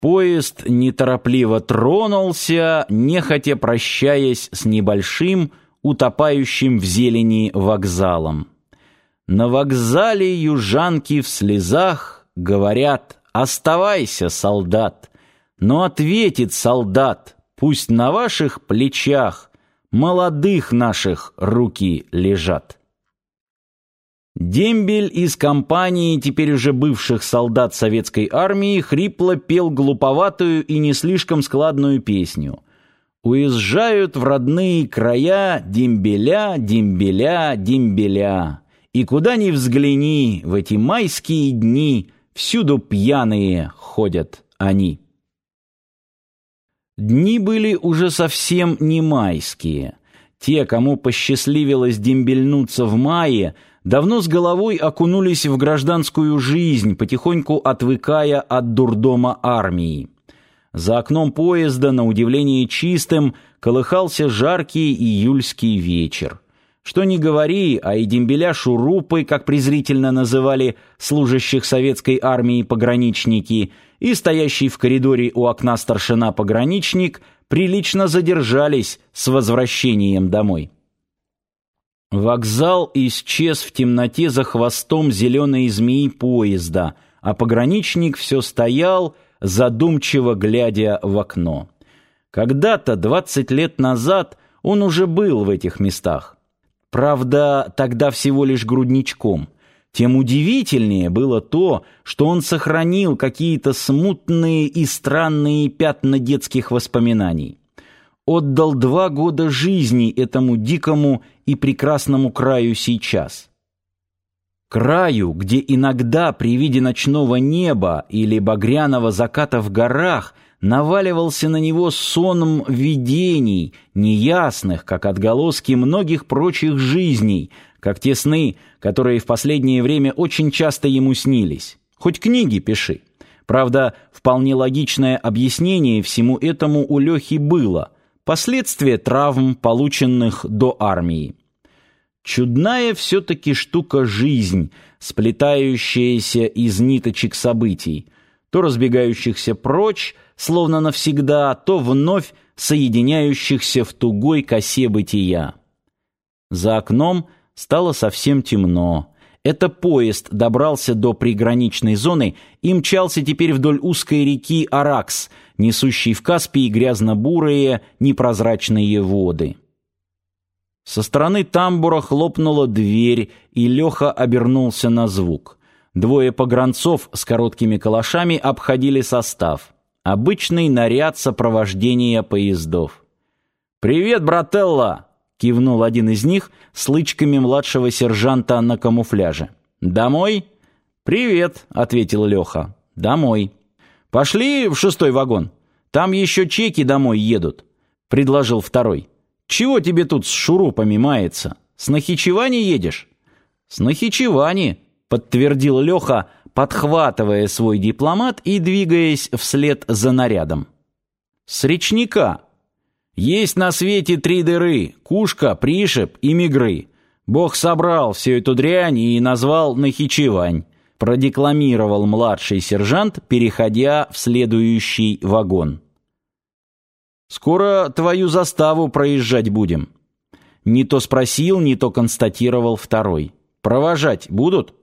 Поезд неторопливо тронулся, нехотя прощаясь с небольшим, утопающим в зелени вокзалом. На вокзале южанки в слезах говорят «Оставайся, солдат!» Но ответит солдат «Пусть на ваших плечах молодых наших руки лежат». Дембель из компании теперь уже бывших солдат советской армии хрипло пел глуповатую и не слишком складную песню. Уезжают в родные края дембеля, дембеля, дембеля. И куда ни взгляни, в эти майские дни всюду пьяные ходят они. Дни были уже совсем не майские. Те, кому посчастливилось дембельнуться в мае, давно с головой окунулись в гражданскую жизнь, потихоньку отвыкая от дурдома армии. За окном поезда, на удивление чистым, колыхался жаркий июльский вечер. Что ни говори, а и дембеля шурупы, как презрительно называли служащих советской армии пограничники, и стоящий в коридоре у окна старшина-пограничник прилично задержались с возвращением домой. Вокзал исчез в темноте за хвостом зеленой змеи поезда, а пограничник все стоял, задумчиво глядя в окно. Когда-то, двадцать лет назад, он уже был в этих местах. Правда, тогда всего лишь грудничком. Тем удивительнее было то, что он сохранил какие-то смутные и странные пятна детских воспоминаний отдал два года жизни этому дикому и прекрасному краю сейчас. Краю, где иногда при виде ночного неба или багряного заката в горах наваливался на него сон видений, неясных, как отголоски многих прочих жизней, как те сны, которые в последнее время очень часто ему снились. Хоть книги пиши. Правда, вполне логичное объяснение всему этому у Лехи было – Последствия травм, полученных до армии. Чудная все-таки штука жизнь, сплетающаяся из ниточек событий, то разбегающихся прочь, словно навсегда, то вновь соединяющихся в тугой косе бытия. За окном стало совсем темно. Это поезд добрался до приграничной зоны и мчался теперь вдоль узкой реки Аракс, несущей в Каспий грязно-бурые, непрозрачные воды. Со стороны тамбура хлопнула дверь, и Леха обернулся на звук. Двое погранцов с короткими калашами обходили состав. Обычный наряд сопровождения поездов. «Привет, брателла!» Кивнул один из них с лычками младшего сержанта на камуфляже. Домой? Привет, ответил Леха. Домой. Пошли в шестой вагон. Там еще чеки домой едут, предложил второй. Чего тебе тут с шурупами мается? С Нахичевани едешь? С Нахичевани, подтвердил Леха, подхватывая свой дипломат и двигаясь вслед за нарядом. С речника, есть на свете три дыры — кушка, пришиб и мигры. Бог собрал всю эту дрянь и назвал Нахичевань, продекламировал младший сержант, переходя в следующий вагон. «Скоро твою заставу проезжать будем». Не то спросил, не то констатировал второй. «Провожать будут?»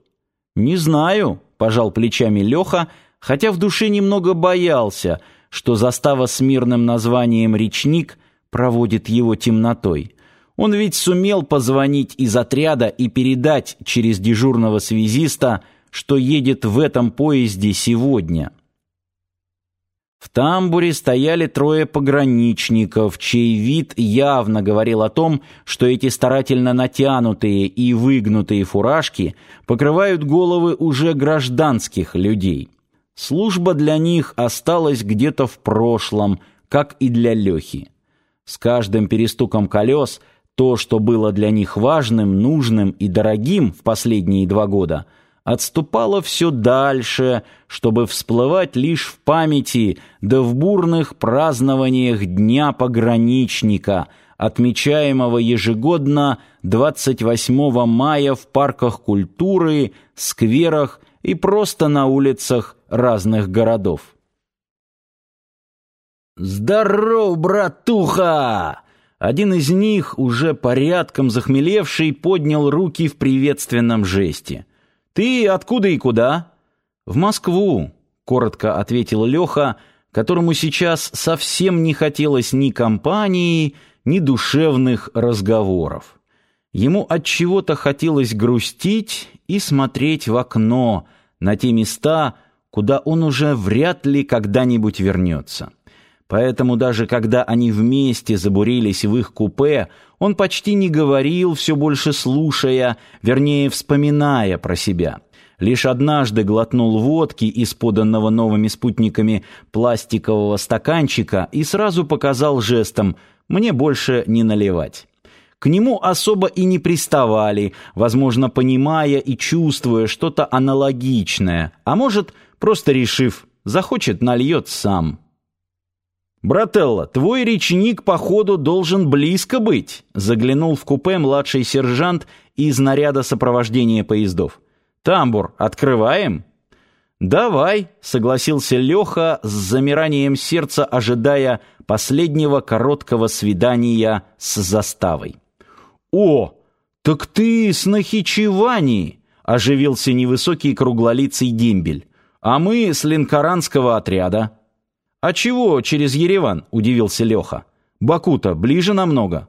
«Не знаю», — пожал плечами Леха, хотя в душе немного боялся, что застава с мирным названием «Речник» проводит его темнотой. Он ведь сумел позвонить из отряда и передать через дежурного связиста, что едет в этом поезде сегодня. В тамбуре стояли трое пограничников, чей вид явно говорил о том, что эти старательно натянутые и выгнутые фуражки покрывают головы уже гражданских людей. Служба для них осталась где-то в прошлом, как и для Лехи. С каждым перестуком колес то, что было для них важным, нужным и дорогим в последние два года, отступало все дальше, чтобы всплывать лишь в памяти да в бурных празднованиях Дня пограничника, отмечаемого ежегодно 28 мая в парках культуры, скверах и просто на улицах разных городов. «Здоров, братуха!» Один из них, уже порядком захмелевший, поднял руки в приветственном жесте. «Ты откуда и куда?» «В Москву», — коротко ответил Леха, которому сейчас совсем не хотелось ни компании, ни душевных разговоров. Ему от чего-то хотелось грустить и смотреть в окно на те места, куда он уже вряд ли когда-нибудь вернется. Поэтому даже когда они вместе забурились в их купе, он почти не говорил, все больше слушая, вернее, вспоминая про себя. Лишь однажды глотнул водки из поданного новыми спутниками пластикового стаканчика и сразу показал жестом «мне больше не наливать». К нему особо и не приставали, возможно, понимая и чувствуя что-то аналогичное, а может, просто решив, захочет нальет сам. «Брателло, твой речник, походу, должен близко быть», заглянул в купе младший сержант из наряда сопровождения поездов. «Тамбур открываем?» «Давай», — согласился Леха с замиранием сердца, ожидая последнего короткого свидания с заставой. «О, так ты с Нахичевани!» — оживился невысокий круглолицый дембель. «А мы с линкоранского отряда». «А чего через Ереван?» – удивился Леха. «Баку-то ближе намного».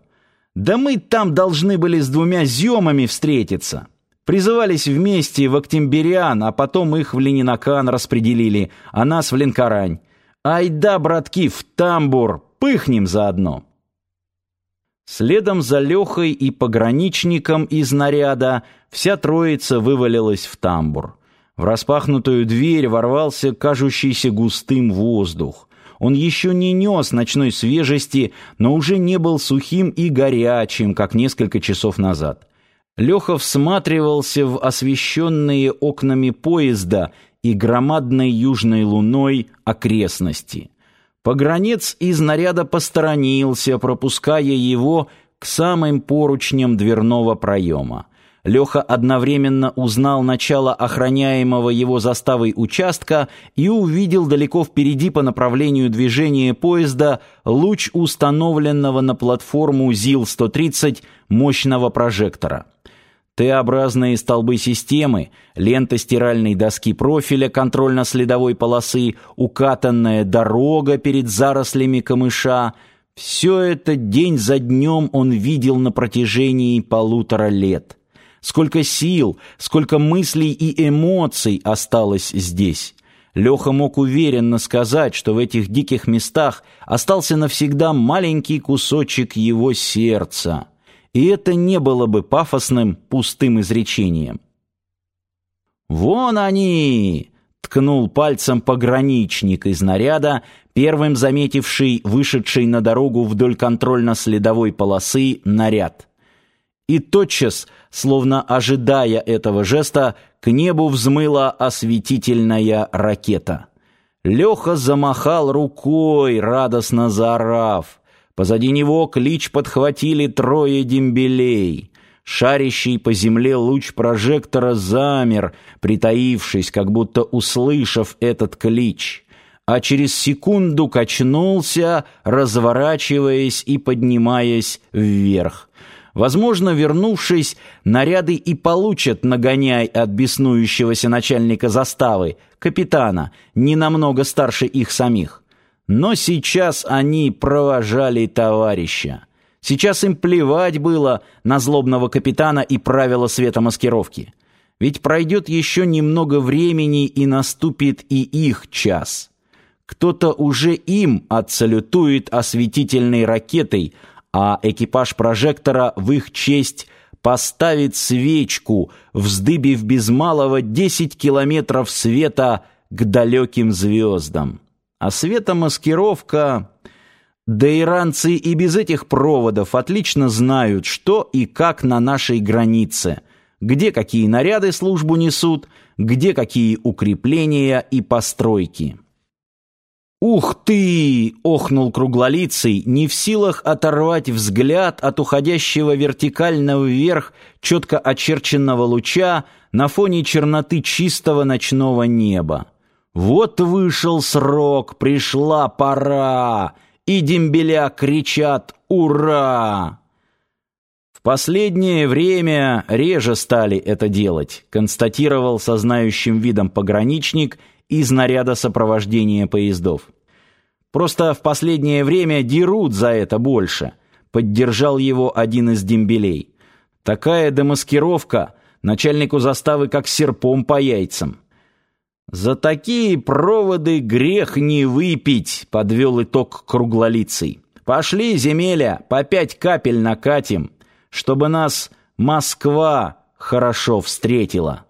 «Да мы там должны были с двумя зёмами встретиться. Призывались вместе в Октябрян, а потом их в Ленинакан распределили, а нас в Ленкорань. Ай да, братки, в тамбур, пыхнем заодно». Следом за Лехой и пограничником из наряда вся троица вывалилась в тамбур. В распахнутую дверь ворвался кажущийся густым воздух. Он еще не нес ночной свежести, но уже не был сухим и горячим, как несколько часов назад. Леха всматривался в освещенные окнами поезда и громадной южной луной окрестности. Погранец из наряда посторонился, пропуская его к самым поручням дверного проема. Леха одновременно узнал начало охраняемого его заставой участка и увидел далеко впереди по направлению движения поезда луч установленного на платформу ЗИЛ-130 мощного прожектора. Т-образные столбы системы, лента стиральной доски профиля контрольно-следовой полосы, укатанная дорога перед зарослями камыша — все это день за днем он видел на протяжении полутора лет. Сколько сил, сколько мыслей и эмоций осталось здесь. Леха мог уверенно сказать, что в этих диких местах остался навсегда маленький кусочек его сердца. И это не было бы пафосным, пустым изречением. «Вон они!» — ткнул пальцем пограничник из наряда, первым заметивший вышедший на дорогу вдоль контрольно-следовой полосы наряд. И тотчас, словно ожидая этого жеста, к небу взмыла осветительная ракета. Леха замахал рукой, радостно заорав. Позади него клич подхватили трое дембелей. Шарящий по земле луч прожектора замер, притаившись, как будто услышав этот клич, а через секунду качнулся, разворачиваясь и поднимаясь вверх. Возможно, вернувшись, наряды и получат нагоняй от беснующегося начальника заставы, капитана, не намного старше их самих. Но сейчас они провожали товарища. Сейчас им плевать было на злобного капитана и правила светомаскировки. Ведь пройдет еще немного времени и наступит и их час. Кто-то уже им отсалютует осветительной ракетой, а экипаж прожектора в их честь поставит свечку, вздыбив без малого 10 километров света к далеким звездам. А светомаскировка... Да иранцы и без этих проводов отлично знают, что и как на нашей границе, где какие наряды службу несут, где какие укрепления и постройки. «Ух ты!» — охнул круглолицый, не в силах оторвать взгляд от уходящего вертикально вверх четко очерченного луча на фоне черноты чистого ночного неба. Вот вышел срок, пришла пора, и дембеля кричат «Ура!». В последнее время реже стали это делать, констатировал со знающим видом пограничник из наряда сопровождения поездов. Просто в последнее время дерут за это больше, поддержал его один из дембелей. Такая демаскировка начальнику заставы как серпом по яйцам. «За такие проводы грех не выпить», — подвел итог круглолицый. «Пошли, земеля, по пять капель накатим, чтобы нас Москва хорошо встретила».